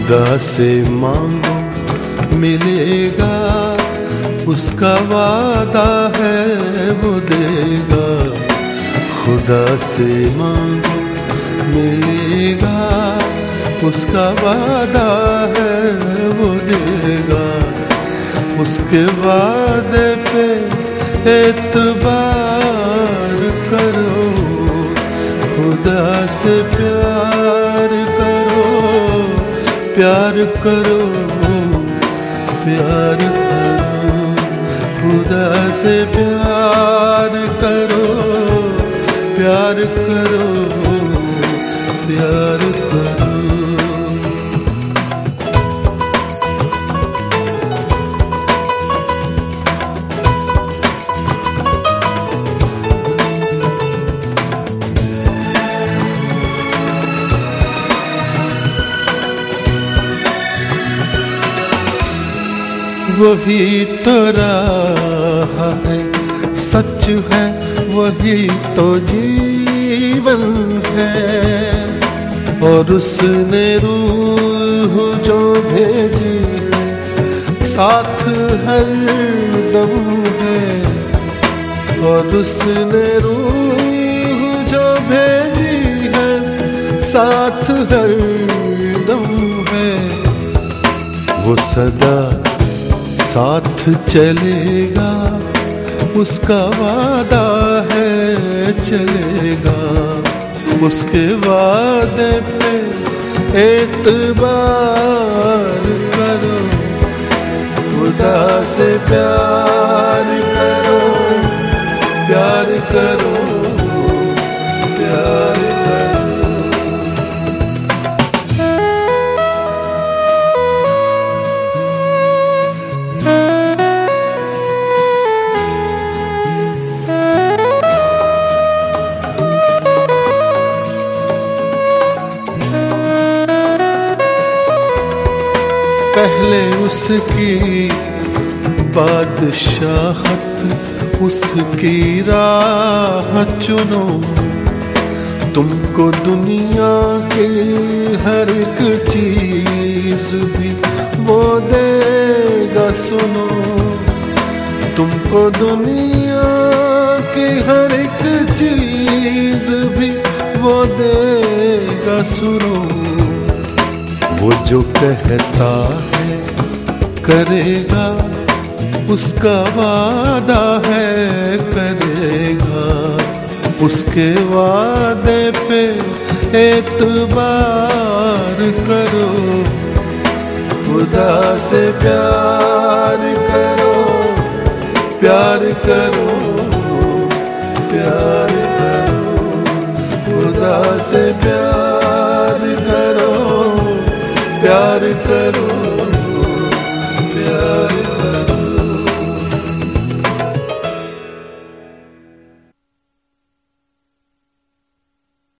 खुदा से मांगो मिलेगा, उसका वादा है वो देगा। खुदा से मांगो मिलेगा, उसका वादा है वो देगा। उसके वादे पे एतबार करो। खुदा से प्यार प्यार करो प्यार करो खुदा से प्यार करो प्यार करो। वही तो राह है। सच है, वही तो जीवन है। और उसने रूह जो भेजी, साथ हर दम है। और उसने रूह जो भेजी है, साथ हर दम है। वो सदा साथ चलेगा उसका वादा है चलेगा। उसके वादे पे एतबार करो खुदा से प्यार पहले उसकी बादशाहत, उसकी राह चुनो। तुमको दुनिया की हर एक चीज़ भी वो देगा सुनो। तुमको दुनिया की हर एक चीज़ भी वो देगा सुनो। वो जो कहता है, करेगा, उसका वादा है, करेगा। उसके वादे पे एतबार करो, खुदा से प्यार करो प्यार करो प्यार करो, खुदा से प्यार